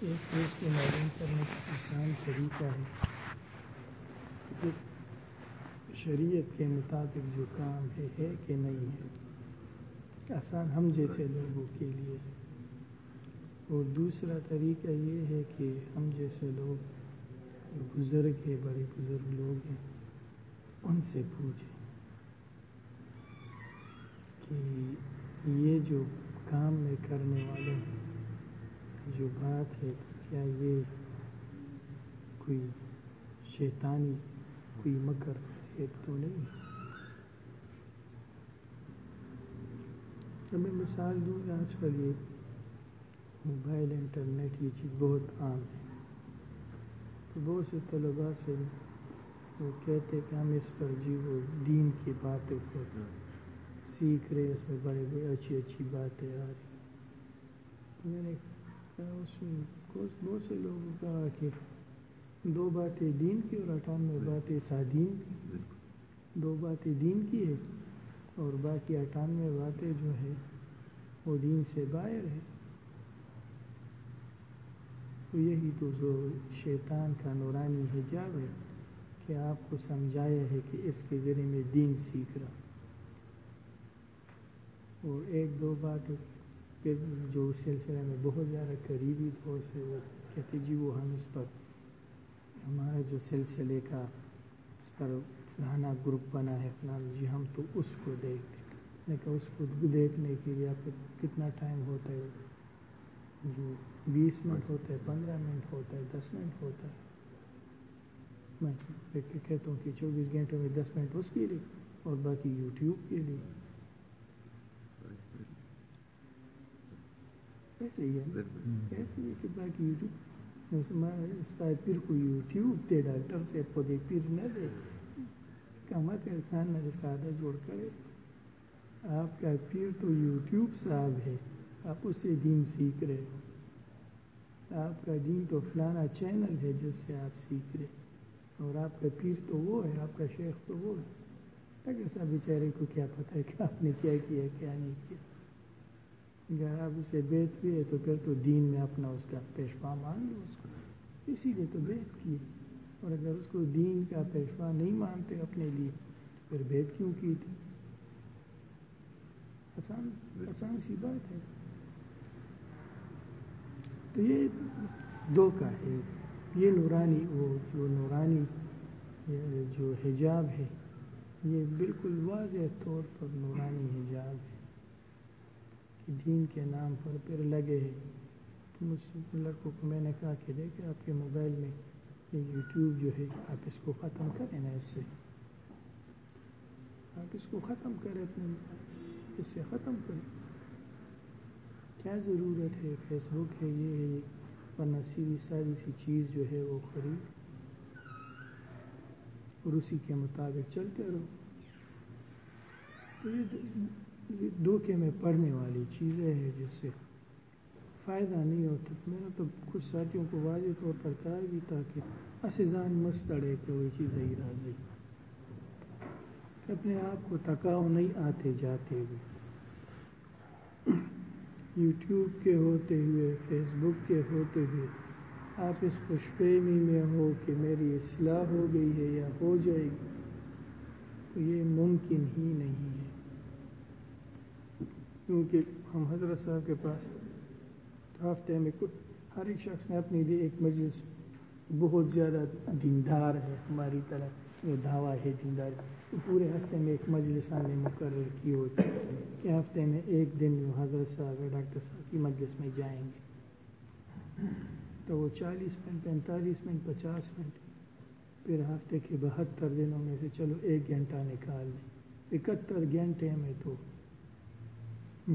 ایک چیز کو معلوم کرنے کا آسان طریقہ ہے کہ شریعت کے مطابق جو کام ہے ہے کہ نہیں ہے؟ آسان ہم جیسے لوگوں کے لیے ہے۔ اور دوسرا طریقہ یہ ہے کہ ہم جیسے لوگ بزرگ ہے بڑے بزرگ لوگ ہیں، ان سے پوچھیں کہ یہ جو کام میں کرنے والے ہیں جو بات ہے، کیا یہ کوئی شیطانی، کوئی مکر ایک تو نہیں؟ جب میں مثال دوں گا آج کل یہ موبائل، انٹرنیٹ، یہ چیز بہت عام ہے۔ تو بہت سے طلباء سے وہ کہتے کہ ہم اس پر جی وہ دین کی باتیں کو سیکھ رہے اس میں بڑے بڑے اچھی اچھی باتیں آ رہی میں نے بہت سے لوگوں کہا کہ دو باتیں دین کی اور اٹھانوے باتیں سادین کی۔ دو باتیں دین کی ہے اور باقی اٹھانوے باتیں جو ہے وہ دین سے باہر ہے تو یہی تو جو شیطان کا نورانی حجاب ہے کہ آپ کو سمجھایا ہے کہ اس کے ذریعے میں دین سیکھ رہا۔ اور ایک دو بات کہ جو اس سلسلے میں بہت زیادہ قریبی طور سے وہ کہتے جی وہ ہم اس پر، ہمارا جو سلسلے کا اس پر فلانا گروپ بنا ہے فلانا جی ہم تو اس کو دیکھتے لیکن اس کو دیکھنے کے لیے آپ کو کتنا ٹائم ہوتا ہے؟ جو بیس منٹ ہوتا ہے، پندرہ منٹ ہوتا ہے، دس منٹ ہوتا ہے۔ میں کہتا ہوں کہ چوبیس گھنٹے میں دس منٹ اس کے لیے اور باقی یوٹیوب کے لیے۔ ایسے ہی ہے ایسے ہی کہ باقی یوٹیوب پھر کو یوٹیوب دے ڈاکٹر سے پودے پھر نہ دے۔ کما کر خان نہ سادہ جوڑ کرے۔ آپ کا پیر تو یوٹیوب صاحب ہے آپ اس سے دین سیکھ رہے ہو۔ آپ کا دین تو فلانا چینل ہے جس سے آپ سیکھ رہے۔ اور آپ کا پیر تو وہ ہے آپ کا شیخ تو وہ ہے۔ اگر سب بیچارے کو کیا پتہ ہے کہ آپ نے کیا کیا کیا نہیں کیا۔ اگر آپ اسے بیت بھی ہے تو پھر تو دین میں اپنا اس کا پیشوا مان لو اس کو۔ اسی لیے تو بیت کی اور اگر اس کو دین کا پیشوا نہیں مانتے اپنے لیے، پھر بیت کیوں کی تھی؟ آسان آسان سی بات ہے۔ تو یہ دو کا ہے۔ یہ نورانی، وہ جو نورانی جو حجاب ہے، یہ بالکل واضح طور پر نورانی حجاب ہے۔ دین کے نام پر پھر لگے ہیں۔ تو مجھ لڑکوں کو میں نے کہا کہ دیکھیں آپ کے موبائل میں یہ یوٹیوب جو ہے، آپ اس کو ختم کریں نا اس سے۔ آپ اس کو ختم کریں اپنے اس سے ختم کریں۔ کیا ضرورت ہے؟ فیس بک ہے، یہ ہے، ورنہ سیدھی ساری سی چیز جو ہے وہ خرید۔ اور اسی کے مطابق چلتے رہو۔ تو یہ دھوکے میں پڑھنے والی چیزیں ہیں جس سے فائدہ نہیں ہوتا میں نے تو کچھ ساتھیوں کو واضح طور پر کہا بھی تھا کہ اسان مستڑے کہ وہ چیزیں ہی راضی اپنے آپ کو تکاؤ نہیں آتے جاتے ہوئے۔ یوٹیوب کے ہوتے ہوئے فیس بک کے ہوتے ہوئے، آپ اس خوش فہمی میں ہو کہ میری اصلاح ہو گئی ہے یا ہو جائے گی، تو یہ ممکن ہی نہیں ہے۔ کیونکہ ہم حضرت صاحب کے پاس ہفتے میں ہر ایک شخص نے اپنے لیے ایک مجلس بہت زیادہ دیندار ہے ہماری طرح۔ وہ دعویٰ ہے دیندار۔ تو پورے ہفتے میں ایک مجلس آنے مقرر کی ہوتی ہے۔ کہ ہفتے میں ایک دن حضرت صاحب یا ڈاکٹر صاحب کی مجلس میں جائیں گے۔ تو وہ چالیس منٹ، پینتالیس منٹ، پچاس منٹ، پھر ہفتے کے بہتر دنوں میں سے چلو ایک گھنٹہ نکال لیں۔ اکہتر گھنٹے میں تو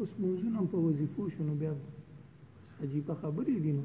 اوس موږونه په وظیفو شنو بیا عجیبه خبرې دي نو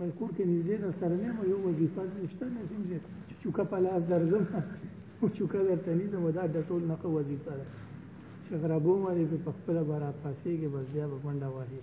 مذکور کې نږدې در سره نه یو وظیفه نشته نه سمځي چوکا په لاس درځم او چوکا درته نه زموږ د ټول نقو وظیفه ده استغرابو مری په خپل بارا پاسې کې بس بیا په منډه وایي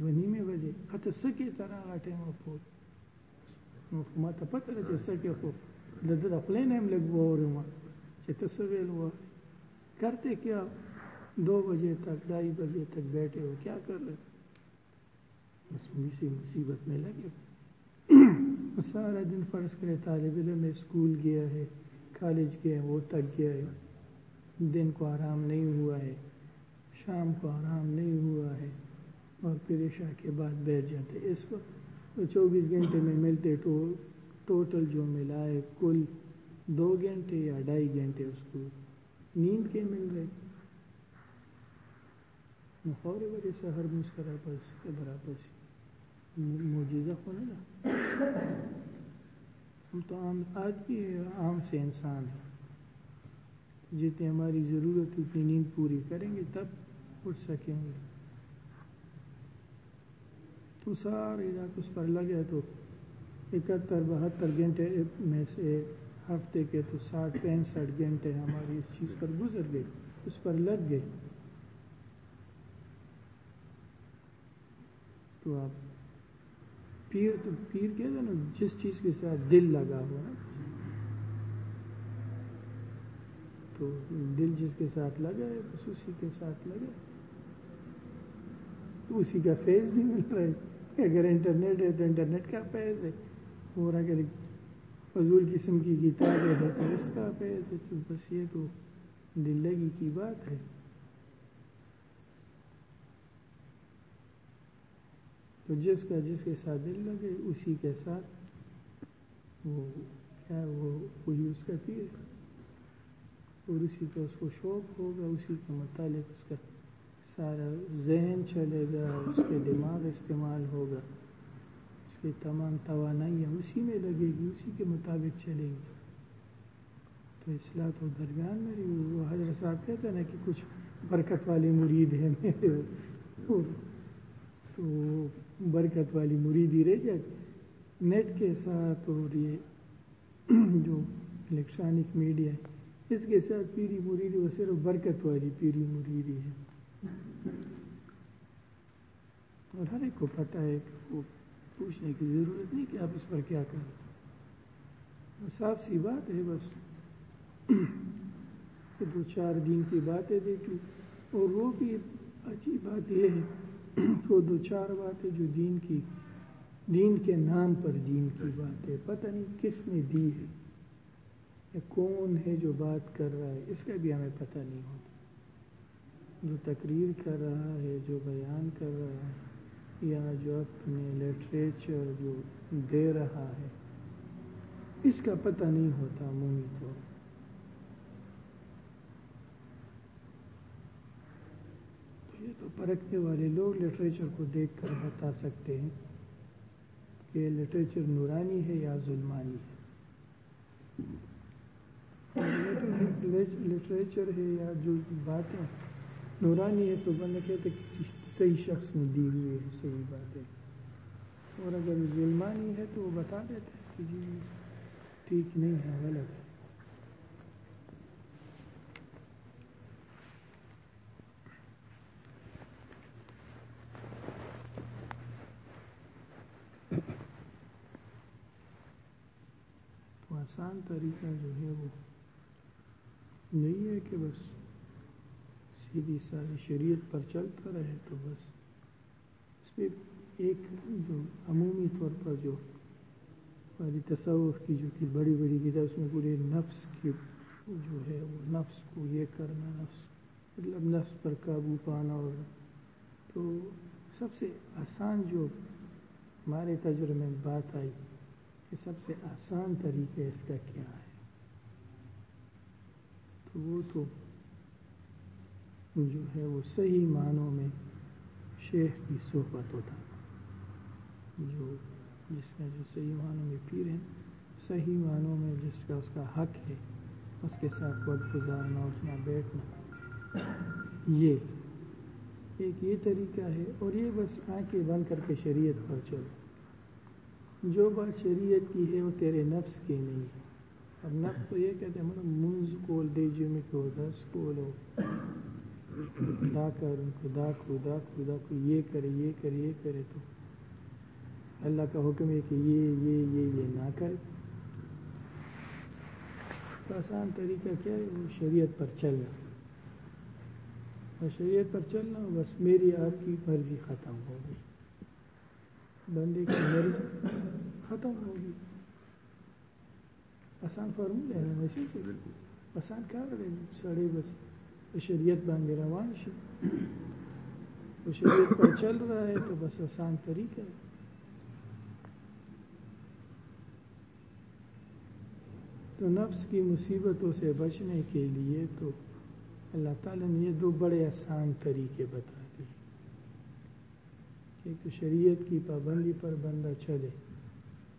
دو نیمه بجې کته سکه تر هغه ټیم په نو ما ته پته ده چې سکه خو د دې د خپل نیم لګ وورم چې ته څه ویل و کرتے کیا؟ دو بجے تک ڈھائی بجے تک بیٹھے ہو کیا کر رہے؟ اسی مصیبت میں لگے۔ سارا دن فرض کرے، طالب علم اسکول گیا ہے، کالج گیا ہے، وہ تک گیا ہے۔ دن کو آرام نہیں ہوا ہے، شام کو آرام نہیں ہوا ہے اور پھر عشاء کے بعد بیٹھ جاتے۔ اس وقت چوبیس گھنٹے میں ملتے، تو ٹوٹل جو ملا ہے، کل دو گھنٹے یا ڈھائی گھنٹے اس کو نیند کے مل رہے مخور وجہ سے ہر مسکرا پر کے برابر سے موجزہ ہونے ہم تو عام آج بھی عام سے انسان ہیں۔ جتنی ہماری ضرورت اتنی نیند پوری کریں گے، تب اٹھ سکیں گے۔ تو سارے رات اس پر لگے تو اکہتر، بہتر گھنٹے میں سے ہفتے کے تو ساٹھ، پینسٹھ گھنٹے ہماری اس چیز پر گزر گئے، اس پر لگ گئے۔ تو آپ پیر تو پیر کہہ دیں نا، جس چیز کے ساتھ دل لگا ہوا ہے، تو دل جس کے ساتھ لگا ہے، بس اسی کے ساتھ لگا تو اسی کا فیض بھی مل رہا ہے۔ اگر انٹرنیٹ ہے تو انٹرنیٹ کا فیض ہے۔ اور اگر فضول قسم کی کتابیں ہے تو اس کا فیض ہے۔ تو بس یہ تو دل لگی کی بات ہے۔ تو جس کا جس کے ساتھ دل لگے اسی کے ساتھ وہ کیا وہ وہی اس کا اور اسی کا اس کو شوق ہوگا، اسی کے متعلق اس کا سارا ذہن چلے گا، اس کے دماغ استعمال ہوگا۔ اس کی تمام توانائیاں اسی میں لگے گی، اسی کے مطابق چلے گی۔ تو اصلاح تو درمیان میں وہ حضرت صاحب کہتے ہیں نا کہ کچھ برکت والی مرید ہے میرے۔ تو برکت والی مریدی رہ جائے۔ نیٹ کے ساتھ اور یہ جو الیکٹرانک میڈیا ہے، اس کے ساتھ پیری مریدی وہ صرف برکت والی پیری مریدی ہے۔ اور ہر ایک کو پتہ ہے کہ وہ پوچھنے کی ضرورت نہیں کہ آپ اس پر کیا کریں۔ صاف سی بات ہے بس۔ دو چار دن کی باتیں دیکھی۔ اور وہ بھی اچھی بات یہ ہے وہ دو چار باتیں جو دین کی، دین کے نام پر دین کی بات ہے پتہ نہیں کس نے دی ہے یا کون ہے جو بات کر رہا ہے، اس کا بھی ہمیں پتہ نہیں ہوتا۔ جو تقریر کر رہا ہے، جو بیان کر رہا ہے، یا جو اپنے لٹریچر جو دے رہا ہے، اس کا پتہ نہیں ہوتا عمومی طور۔ یہ تو پرکھنے والے لوگ لٹریچر کو دیکھ کر بتا سکتے ہیں کہ لٹریچر نورانی ہے یا ظلمانی ہے۔ لٹریچر ہے یا جو باتیں نورانی ہے تو بندہ کہتے کسی صحیح شخص نے دی ہوئی ہے صحیح بات ہے اور اگر ظلمانی ہے تو وہ بتا دیتے کہ جی ٹھیک نہیں ہے، غلط ہے تو آسان طریقہ جو ہے وہ نہیں ہے کہ بس سیدھی ساری شریعت پر چلتا رہے تو بس اس پہ ایک جو عمومی طور پر جو ہماری تصور کی جو کہ بڑی بڑی کتاب اس میں پورے نفس کی جو ہے وہ نفس کو یہ کرنا، نفس مطلب نفس پر قابو پانا اور تو سب سے آسان جو ہمارے تجربے میں بات آئی کہ سب سے آسان طریقہ اس کا کیا ہے؟ تو وہ تو جو ہے وہ صحیح معنوں میں شیخ کی صحبت ہوتا جو جس کا جو صحیح معنوں میں پیر ہیں، صحیح معنوں میں جس کا اس کا حق ہے، اس کے ساتھ وقت گزارنا، اٹھنا، بیٹھنا۔ یہ ایک یہ طریقہ ہے اور یہ بس آنکھیں بند کر کے شریعت پر چلو۔ جو بات شریعت کی ہے وہ تیرے نفس کی نہیں ہے۔ اور نفس تو یہ کہتے ہیں مطلب منز کول دے جو میں کو دس کولو دا کر ان کو دا کو دا کو دا کو، یہ کرے یہ کرے یہ کرے تو۔ اللہ کا حکم ہے کہ یہ یہ یہ یہ نہ کرے۔ تو آسان طریقہ کیا ہے، وہ شریعت پر چلنا۔ اور شریعت پر چلنا، بس میری آپ کی مرضی ختم ہو گئی۔ بندے کی مرضی ختم ہوگی۔ آسان فارمولا ہے ویسے کہ آسان کار دی سړی بس۔ شریعت باندې روان شي وہ شریعت پر چل رہا ہے تو بس آسان طریقہ ہے۔ تو نفس کی مصیبتوں سے بچنے کے لیے تو اللہ تعالیٰ نے یہ دو بڑے آسان طریقے بتا دیے ایک تو شریعت کی پابندی پر بندہ چلے۔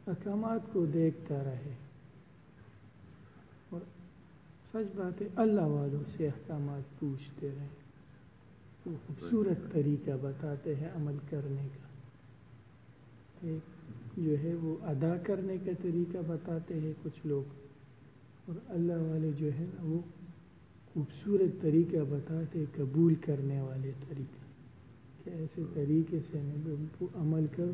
احکامات کو دیکھتا رہے۔ اور سچ بات ہے، اللہ والوں سے احکامات پوچھتے رہے۔ وہ خوبصورت طریقہ بتاتے ہیں عمل کرنے کا۔ ایک جو ہے، وہ ادا کرنے کا طریقہ بتاتے ہیں کچھ لوگ۔ اور اللہ والے جو ہے نا وہ خوبصورت طریقہ بتاتے قبول کرنے والے طریقہ ایسے طریقے سے عمل کروں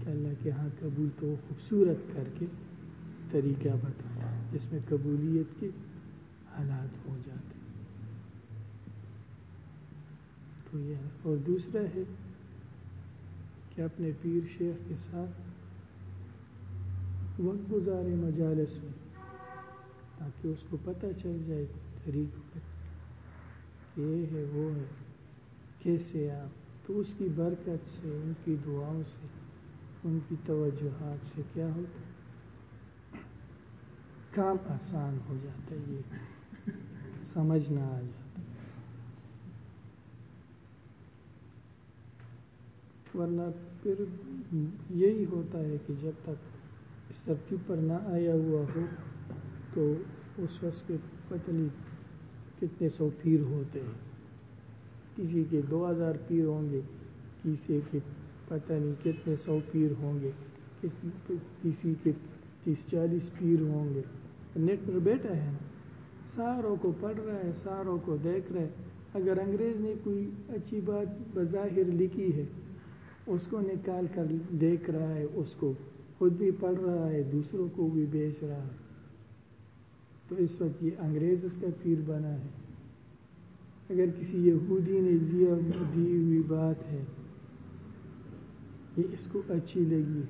کہ اللہ کے ہاں قبول تو خوبصورت کر کے طریقہ بتاتا جس میں قبولیت کے حالات ہو جاتے تو یہ اور دوسرا ہے کہ اپنے پیر شیخ کے ساتھ وقت گزارے مجالس میں، تاکہ اس کو پتہ چل جائے طریق یہ ہے، وہ ہے، کیسے آپ تو اس کی برکت سے، ان کی دعاؤں سے، ان کی توجہات سے کیا ہوتا کام آسان ہو جاتا ہے، یہ سمجھنا آ جاتا۔ ورنہ پھر یہی ہوتا ہے کہ جب تک اس ترتیب پر نہ آیا ہوا ہو، تو اس شخص کے پتہ نہیں کتنے سو پیر ہوتے ہیں۔ کسی کے دو ہزار پیر ہوں گے، کسی کے پتہ نہیں کتنے سو پیر ہوں گے، کسی کے تیس چالیس پیر ہوں گے۔ نیٹ پر بیٹھا ہے، ساروں کو پڑھ رہا ہے، ساروں کو دیکھ رہا ہے۔ اگر انگریز نے کوئی اچھی بات بظاہر لکھی ہے، اس کو نکال کر دیکھ رہا ہے، اس کو خود بھی پڑھ رہا ہے، دوسروں کو بھی بیچ رہا ہے۔ تو اس وقت یہ انگریز اس کا پیر بنا ہے۔ اگر کسی یہودی نے لیا دی ہوئی بات ہے، یہ اس کو اچھی لگی۔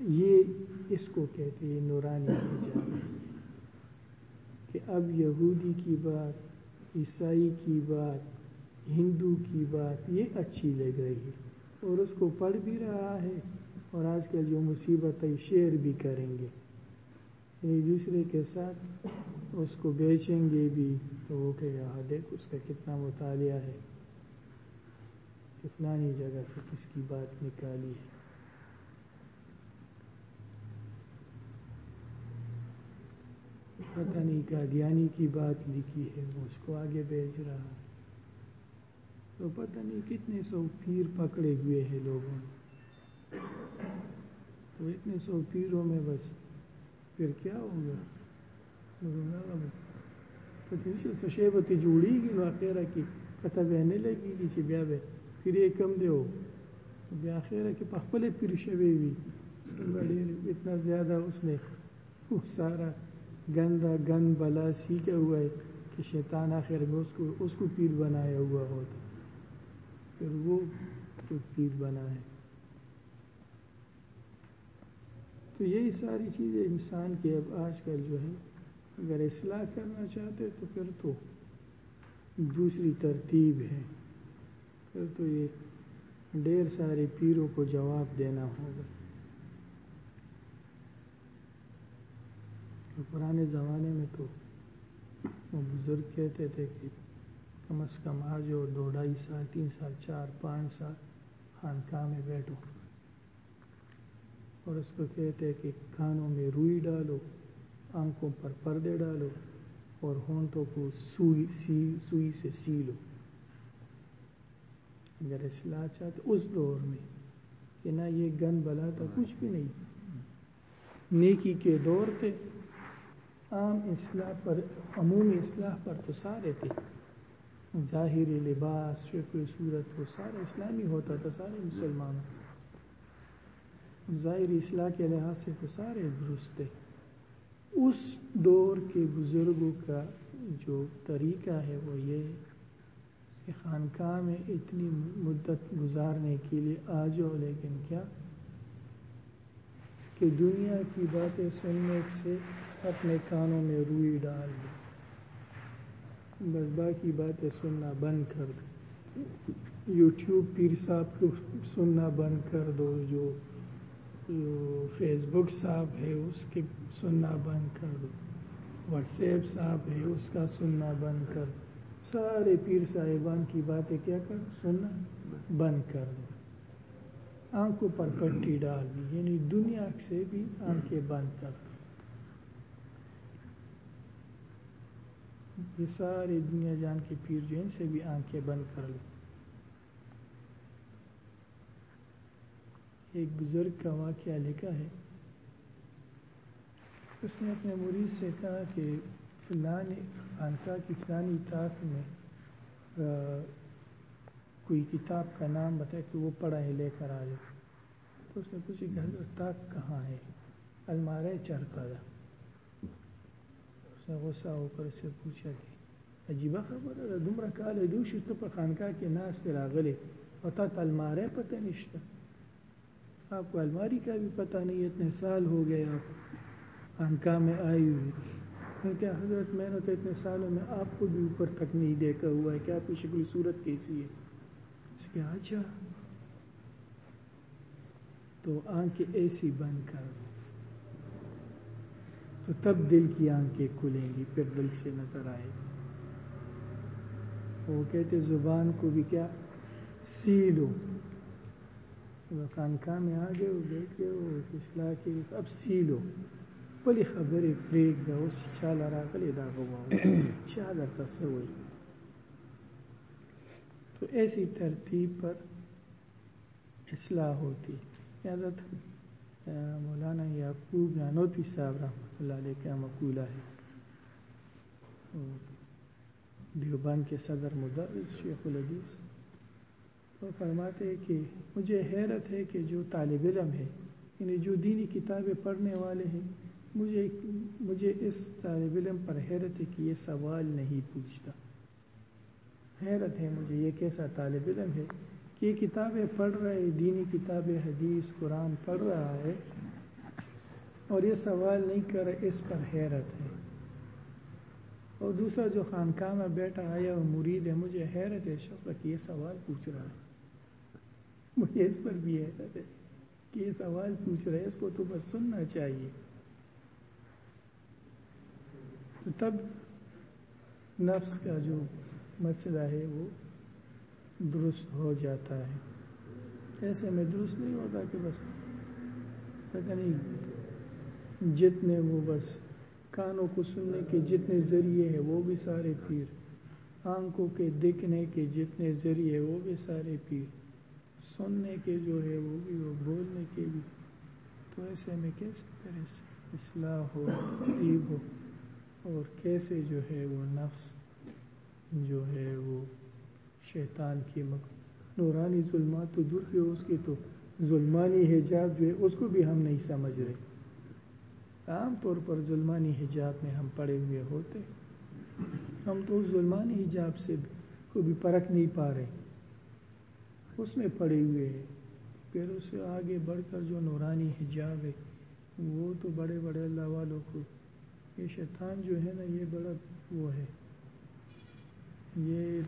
یہ اس کو کہتے ہیں نورانی کہ اب یہودی کی بات، عیسائی کی بات، ہندو کی بات، یہ اچھی لگ رہی ہے۔ اور اس کو پڑھ بھی رہا ہے اور آج کل جو مصیبت ہے شیئر بھی کریں گے۔ ایک دوسرے کے ساتھ اس کو بیچیں گے بھی، تو وہ کہ یہاں دیکھ، اس کا کتنا مطالعہ ہے۔ کہ فلانی جگہ سے کس کی بات نکالی ہے۔ پتہ نہیں قادیانی کی بات لکھی ہے، وہ اس کو آگے بیچ رہا ہے۔ تو پتہ نہیں کتنے سو پیر پکڑے ہوئے ہیں لوگوں نے۔ تو اتنے سو پیروں میں بس پھر کیا ہوگا په دې څه شی به ته جوړیږي نو اخره کې پته به نه لګیږي چې بیا به پرې کم دیو بیا اخره کې په خپل پیر شوی وي ډېر اتنا زیاده اوس نه او سارا گندا گند بلا سیکھا ہوا ہے کہ شیطان آخر میں اس کو اس کو پیر بنایا ہوا ہوتا پھر وہ پیر بنا ہے تو یہی ساری چیزیں انسان کے اب آج کل جو ہے اگر اصلاح کرنا چاہتے تو پھر تو دوسری ترتیب ہے پھر تو یہ ڈھیر سارے پیروں کو جواب دینا ہوگا۔ پرانے زمانے میں تو وہ بزرگ کہتے تھے کہ کم از کم آج اور دو ڈھائی سال، تین سال، چار، پانچ سال خانقاہ میں بیٹھو۔ اور اس کو کہتے کہ کانوں میں روئی ڈالو، آنکھوں پر پردے ڈالو اور ہونٹوں کو سوئی، سی، سوئی سے سی لو اگر اصلاح چاہتے اس دور میں کہ نہ یہ گن بلا تھا، کچھ بھی نہیں۔ نیکی کے دور تھے، عام اصلاح پر، عمومی اصلاح پر تو سارے تھے۔ ظاہری لباس، شکل، صورت، وہ سارا اسلامی ہوتا تھا، سارے مسلمانوں ظاہری اصلاح کے لحاظ سے تو سارے درست تھے اس دور کے بزرگوں کا جو طریقہ ہے وہ یہ کہ خانقاہ میں اتنی مدت گزارنے کے لیے آ جاؤ، لیکن کیا؟ کہ دنیا کی باتیں سننے سے اپنے کانوں میں روئی ڈال دو۔ بس باقی باتیں سننا بند کر دو۔ یوٹیوب پیر صاحب کو سننا بند کر دو، جو فیس بک صاحب ہے، اس کے سننا بند کر دو۔ واٹس ایپ صاحب ہے، اس کا سننا بند کر دو۔ سارے پیر صاحبان کی باتیں کیا کر سننا بند کر دو۔ آنکھوں پر پٹی ڈال دی یعنی دنیا سے بھی آنکھیں بند کر دو۔ یہ ساری دنیا جان کے پیر جو ان سے بھی آنکھیں بند کر لو۔ ایک بزرگ کا واقعہ لکھا ہے۔ اس نے اپنے مرید سے کہا کہ فلان خانقاہ کی فلانی طاق میں کوئی کتاب کا نام بتائے کہ وہ پڑھا ہے لے کر آ جائے۔ تو اس نے پوچھی کہ حضرت طاق کہاں ہے؟ المارے چڑھتا تھا۔ اس نے غصہ ہو کر اسے پوچھا کہ عجیبہ خبر ہے دمرا کال دوش پر خانقاہ کے ناس تیرا گلے پتا المارے پتہ نشتا آپ کو الماری کا بھی پتہ نہیں اتنے سال ہو گئے آپ خانقاہ میں آئی ہوئی کیا حضرت، میں نے تو اتنے سالوں میں آپ کو بھی اوپر تک نہیں دیکھا ہوا ہے۔ کہ آپ کی شکل صورت کیسی ہے؟ اس کے اچھا۔ تو آنکھیں ایسی بند کر۔ تو تب دل کی آنکھیں کھلیں گی، پھر دل سے نظر آئے۔ گی وہ کہتے، زبان کو بھی کیا؟ سی لو خانقاہ میں آ گئے بیٹھ گئے اصلاح کی اب سی لو بلی خبرې پرېږده اوس چې چاله راغلی دا غواړو چا درته څه وایي تو ایسی ترتیب پر اصلاح ہوتی. حضرت مولانا یعقوب نانوتی صاحب رحمۃ اللہ علیہ کا مقولہ ہے. دیوبند کے صدر مدرس شیخ الحدیث. وہ فرماتے ہیں کہ مجھے حیرت ہے کہ جو طالب علم ہے یعنی جو دینی کتابیں پڑھنے والے ہیں، مجھے مجھے اس طالب علم پر حیرت ہے کہ یہ سوال نہیں پوچھتا۔ حیرت ہے مجھے یہ کیسا طالب علم ہے کہ یہ کتابیں پڑھ رہا ہے دینی کتابیں، حدیث، قرآن پڑھ رہا ہے اور یہ سوال نہیں کر رہا، اس پر حیرت ہے۔ اور دوسرا جو خانقاہ میں بیٹھا آیا اور مرید ہے، مجھے حیرت ہے شکر کہ یہ سوال پوچھ رہا ہے۔ مجھے اس پر بھی حیرت ہے کہ یہ سوال پوچھ رہا ہے اس کو تو بس سننا چاہیے۔ تو تب نفس کا جو مسئلہ ہے، وہ درست ہو جاتا ہے۔ ایسے میں درست نہیں ہوتا کہ بس پتہ نہیں جتنے وہ بس کانوں کو سننے کے جتنے ذریعے ہیں، وہ بھی سارے پیر۔ آنکھوں کے دیکھنے کے جتنے ذریعے وہ بھی سارے پیر۔ سننے کے جو ہے وہ بھی وہ بولنے کے بھی۔ تو ایسے میں کیسے کرے اصلاح ہو قریب ہو؟ اور کیسے جو ہے وہ نفس جو ہے وہ شیطان کی مک، نورانی ظلمات تو دور کے اس کی تو ظلمانی حجاب جو ہے، اس کو بھی ہم نہیں سمجھ رہے۔ عام طور پر ظلمانی حجاب میں ہم پڑے ہوئے ہوتے۔ ہم تو ظلمانی حجاب سے کو بھی پرکھ نہیں پا رہے۔ اس میں پڑے ہوئے ہیں پھر اس سے آگے بڑھ کر جو نورانی حجاب ہے، وہ تو بڑے بڑے اللہ والوں کو، یہ شیطان جو ہے نا، یہ بڑا وہ ہے۔ یہ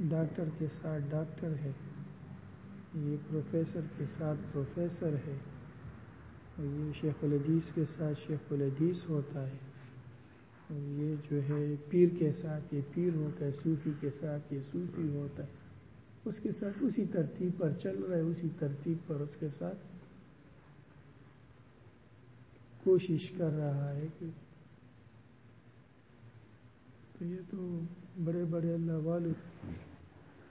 ڈاکٹر کے ساتھ ڈاکٹر ہے۔ یہ پروفیسر کے ساتھ پروفیسر ہے۔ اور یہ شیخ الحدیث کے ساتھ شیخ الحدیث ہوتا ہے۔ اور یہ جو ہے پیر کے ساتھ یہ پیر ہوتا ہے، صوفی کے ساتھ یہ صوفی ہوتا ہے۔ اس کے ساتھ اسی ترتیب پر چل رہا ہے اسی ترتیب پر اس کے ساتھ کوشش کر رہا ہے کہ تو یہ تو بڑے بڑے اللہ والے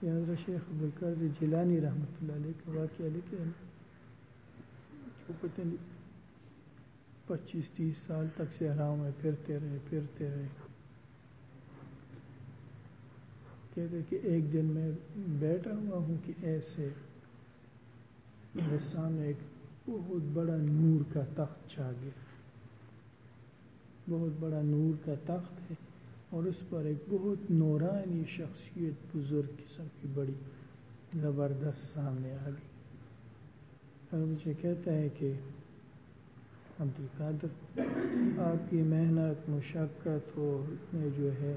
یہ حضرت شیخ عبدالقادر جیلانی رحمۃ اللہ علیہ کا واقعہ لکھے پتہ نہیں، پچیس تیس سال تک سے حرام میں پھرتے رہے پھرتے رہے۔ کہتے کہ ایک دن میں بیٹھا ہوا ہوں کہ ایسے میرے سامنے ایک بہت بڑا نور کا تخت چھا گیا۔ بہت بڑا نور کا تخت ہے اور اس پر ایک بہت نورانی شخصیت بزرگ قسم کی بڑی زبردست سامنے آ گئی۔ اور مجھے کہتا ہے کہ عبد القادر آپ کی محنت، مشقت ہو میں جو ہے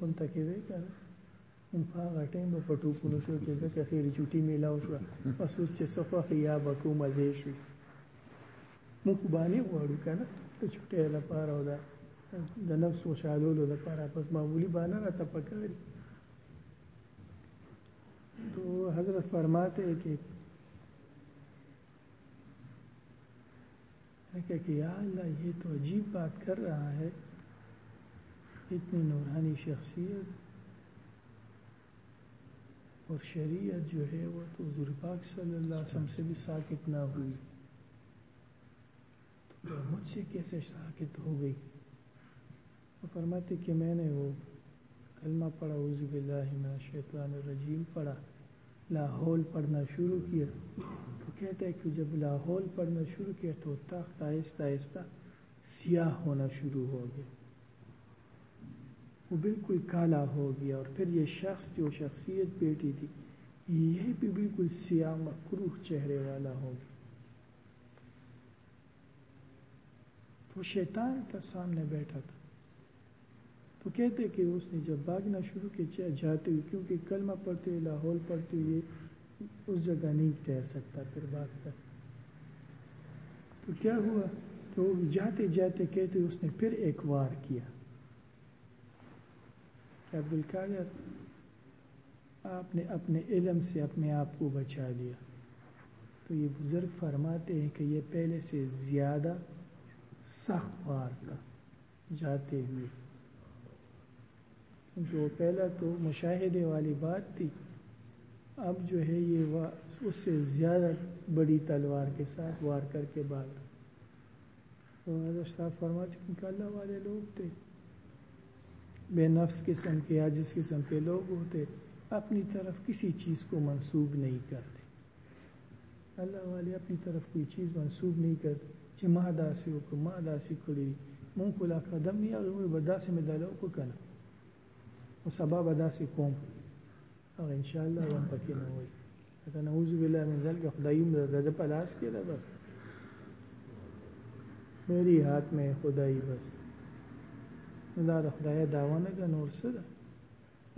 کوم تکوي کړه په هغه ټیم په ټوپونو شو چې ځکه خیر چټي میلا وشو پس اوس چې صفه یا به کوم ځای شي موږ باندې وړو کنه ته چټي لپاره ودا د نفس وشالولو لپاره پس معمولی باندې را تپکاري تو حضرت فرماتے ہیں کہ کہ یا اللہ، یہ تو عجیب بات کر رہا ہے۔ اتنی نورانی شخصیت اور شریعت جو ہے وہ تو حضور پاک صلی اللہ علیہ وسلم سے بھی ساکت نہ ہوئی۔ تو مجھ سے کیسے ساکت ہو گئی؟ وہ فرماتے کہ میں نے وہ کلمہ پڑھا عزب باللہ من الشیطان الرجیم پڑھا۔ لاہور پڑھنا شروع کیا۔ تو کہتا ہے کہ جب لاہور پڑھنا شروع کیا تو تخت آہستہ آہستہ سیاہ ہونا شروع ہو گیا۔ وہ بالکل کالا ہو گیا اور پھر یہ شخص جو شخصیت بیٹی تھی، یہ بھی بالکل سیاہ مکروح چہرے والا ہو گیا۔ تو شیطان کا سامنے بیٹھا تھا۔ تو کہتے کہ اس نے جب بھاگنا شروع کیا جاتے ہوئے، کیونکہ کلمہ پڑھتے ہوئے، لاہور پڑھتے ہوئے اس جگہ نہیں ٹھہر سکتا پھر بھاگ کر۔ تو کیا ہوا؟ تو جاتے جاتے کہتے اس نے پھر ایک وار کیا۔ کہ عبد القادر آپ نے اپنے علم سے اپنے آپ کو بچا لیا۔ تو یہ بزرگ فرماتے ہیں کہ یہ پہلے سے زیادہ سخت وار تھا۔ جاتے ہوئے۔ جو پہلا تو مشاہدے والی بات تھی، اب جو ہے یہ اس سے زیادہ بڑی تلوار کے ساتھ وار کر کے بھاگ۔ تو حضرت صاحب فرما چکے کہ اللہ والے لوگ تھے۔ بے نفس قسم کے، عاجز قسم کے لوگ ہوتے۔ اپنی طرف کسی چیز کو منسوب نہیں کرتے۔ اللہ والے اپنی طرف کوئی چیز منسوب نہیں کرتے۔ چې ما داسې وکړو ما داسې کړی مونږ خو قدم نه یو به داسې مې دلو کو کنه او سبا به داسې کوم او ان شاء الله هم پکې نه وای دا نعوذ بالله من ذلک خدایم د په لاس کې ده بس میری ہاتھ میں خدائی بس دا د خدای داوا نه ده نور څه ده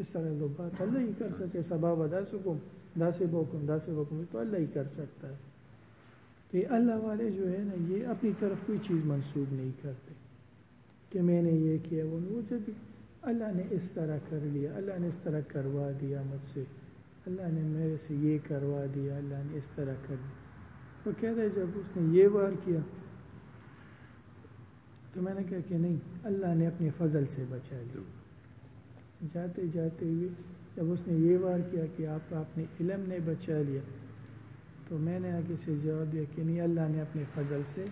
اس طرح لو بات اللہ ہی کر سکے سبب ادا سبا بدا سکوں داسے بوکم داسے بوکم تو اللہ ہی کر سکتا ہے تو یہ اللہ والے جو ہے نا یہ اپنی طرف کوئی چیز منسوخ نہیں کرتے کہ میں نے یہ کیا وہ وہ جب اللہ نے اس طرح کر لیا، اللہ نے اس طرح کروا دیا مجھ سے۔ اللہ نے میرے سے یہ کروا دیا، اللہ نے اس طرح کر دیا۔ تو کہتا ہے جب اس نے یہ وار کیا، تو میں نے کہا کہ نہیں، اللہ نے اپنے فضل سے بچا لیا۔ جاتے جاتے ہوئے جب اس نے یہ وار کیا کہ آپ اپنے علم نے بچا لیا، تو میں نے آگے سے جواب دیا کہ نہیں، اللہ نے اپنے فضل سے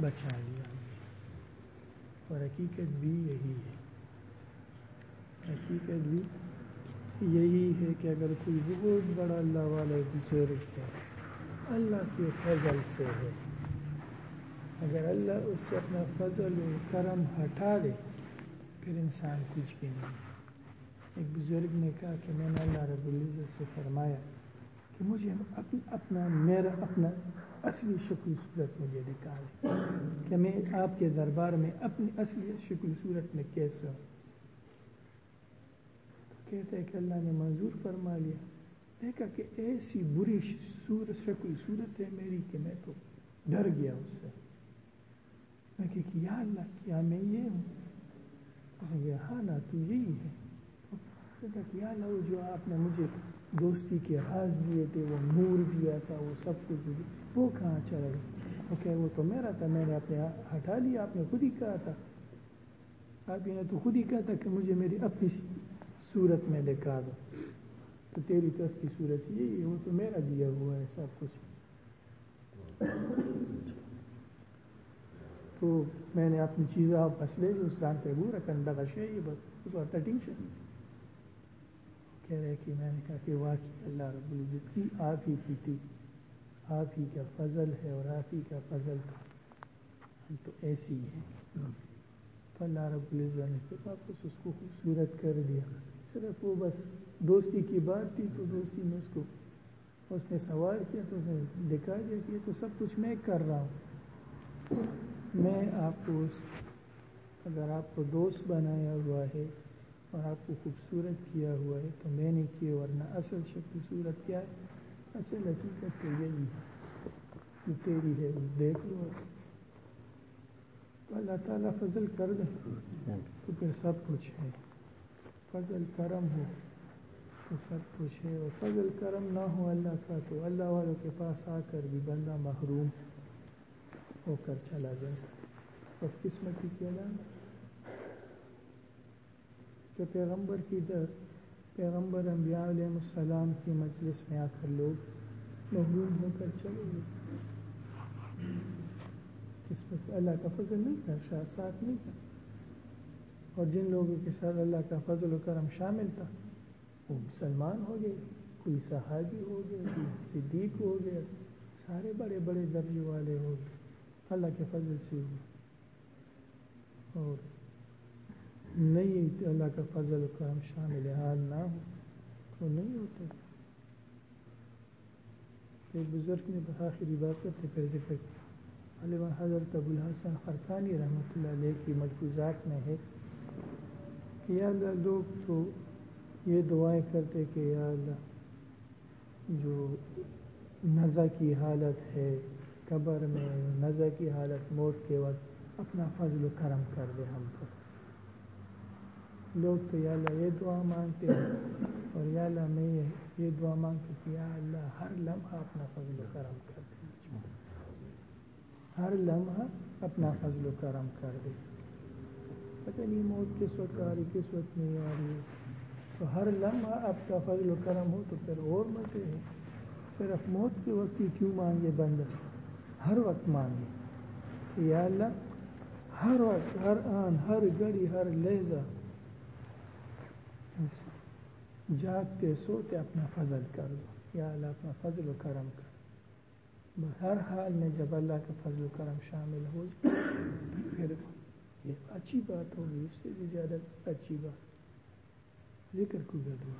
بچا لیا۔ اور حقیقت بھی یہی ہے۔ حقیقت بھی جی۔ یہی ہے کہ اگر کوئی بہت بڑا اللہ والا بزرگ ہے، اللہ کے فضل سے ہے۔ اگر اللہ اس سے اپنا فضل و کرم ہٹا دے، پھر انسان کچھ بھی نہیں۔ ایک بزرگ نے کہا کہ میں نے اللہ رب العزت سے فرمایا کہ مجھے اپنا اپنا، میرا اپنا اصلی شکل صورت مجھے نکالے کہ میں آپ کے دربار میں اپنی اصلی شکل صورت میں کیسے ہوں۔ کہتے ہیں کہ اللہ نے منظور فرما لیا۔ دیکھا کہ ایسی بری صورت شکل صورت ہے میری کہ میں تو ڈر گیا اس سے۔ میں کہ یا اللہ، کیا میں یہ ہوں؟ اس نے کہا ہاں نا، تو یہی ہے۔ کہتا کہ یا اللہ جو آپ نے مجھے دوستی کے راز دیے تھے، وہ نور دیا تھا، وہ سب کچھ دیا وہ کہاں چلا گیا؟ وہ کہ وہ تو میرا تھا، میں نے اپنے ہٹا لیا، آپ نے خود ہی کہا تھا۔ آپ نے تو خود ہی کہا تھا کہ مجھے میری اپنی صورت میں لکھا دو۔ تو تیری طرف کی صورت یہی ہے، وہ تو میرا دیا ہوا ہے، سب کچھ۔ تو میں نے اپنی چیزیں آپ بس لے اس جان پہ گو رکھن لگا شاہی بس اس وقت ٹینشن۔ کہہ رہے کہ میں نے کہا کہ واقعی اللہ رب العزت کی آپ ہی کی تھی۔ آپ ہی کا فضل ہے اور آپ ہی کا فضل تھا۔ ہم تو ایسی ہی ہیں۔ تو اللہ رب العزت نے پھر واپس اس کو خوبصورت کر دیا۔ صرف وہ بس دوستی کی بات تھی تو دوستی میں اس کو اس نے سوال کیا تو اس نے دکھا دیا کہ تو سب کچھ میں کر رہا ہوں۔ میں آپ کو اگر آپ کو دوست بنایا ہوا ہے اور آپ کو خوبصورت کیا ہوا ہے تو میں نے کیا، ورنہ اصل شکل صورت کیا ہے؟ اصل حقیقت تو یہی ہے جو تیری ہے، وہ دیکھ لو۔ تو اللہ تعالیٰ فضل کر دے تو پھر سب کچھ ہے۔ فضل کرم ہو تو سب کچھ ہے اور فضل کرم نہ ہو اللہ کا تو اللہ والوں کے پاس آ کر بھی بندہ محروم ہو کر چلا جائے۔ اور قسمتی کے علاوہ کہ پیغمبر کی در، پیغمبر انبیاء علیہ السلام کی مجلس میں آ کر لوگ محروم ہو کر چلے گئے۔ قسمت، اللہ کا فضل نہیں تھا شاید ساتھ نہیں تھا۔ اور جن لوگوں کے ساتھ اللہ کا فضل و کرم شامل تھا، وہ مسلمان ہو گئے، کوئی صحابی ہو گئے، کوئی صدیق ہو گیا سارے بڑے بڑے درجے والے ہو گئے۔ اللہ کے فضل سے ہوئے اور نہیں اللہ کا فضل و کرم شامل حال نہ ہو تو نہیں ہوتا۔ ایک بزرگ نے آخری بات کرتے پھر ذکر کیا۔ علامہ حضرت ابو الحسن خرقانی رحمۃ اللہ علیہ کی مجبوزات میں ہے۔ یا اللہ، لوگ تو یہ دعائیں کرتے کہ یا اللہ، جو نزا کی حالت ہے، قبر میں نظر کی حالت، موت کے وقت اپنا فضل و کرم کر دے ہم پر۔ لوگ تو یا اللہ یہ دعا مانگتے ہیں۔ اور یا اللہ، میں یہ دعا مانگتے کہ یا اللہ، ہر لمحہ اپنا فضل و کرم کر دے۔ ہر لمحہ اپنا فضل و کرم کر دے۔ پتہ نہیں موت کس وقت آ رہی، کس وقت نہیں آ رہی۔ تو ہر لمحہ آپ کا فضل و کرم ہو تو پھر اور مزے ہیں۔ صرف موت کے وقت ہی کیوں مانگے بندہ؟ ہر وقت مانگے۔ یا اللہ، ہر وقت، ہر آن، ہر گھڑی، ہر لہجہ جاگتے، سوتے اپنا فضل کر دو۔ یا اللہ، اپنا فضل و کرم کر۔ ہر حال میں جب اللہ کا فضل و کرم شامل ہو جائے، پھر لیکن اچھی بات ہوگی اس سے بھی زیادہ اچھی بات۔ ذکر کو دعا۔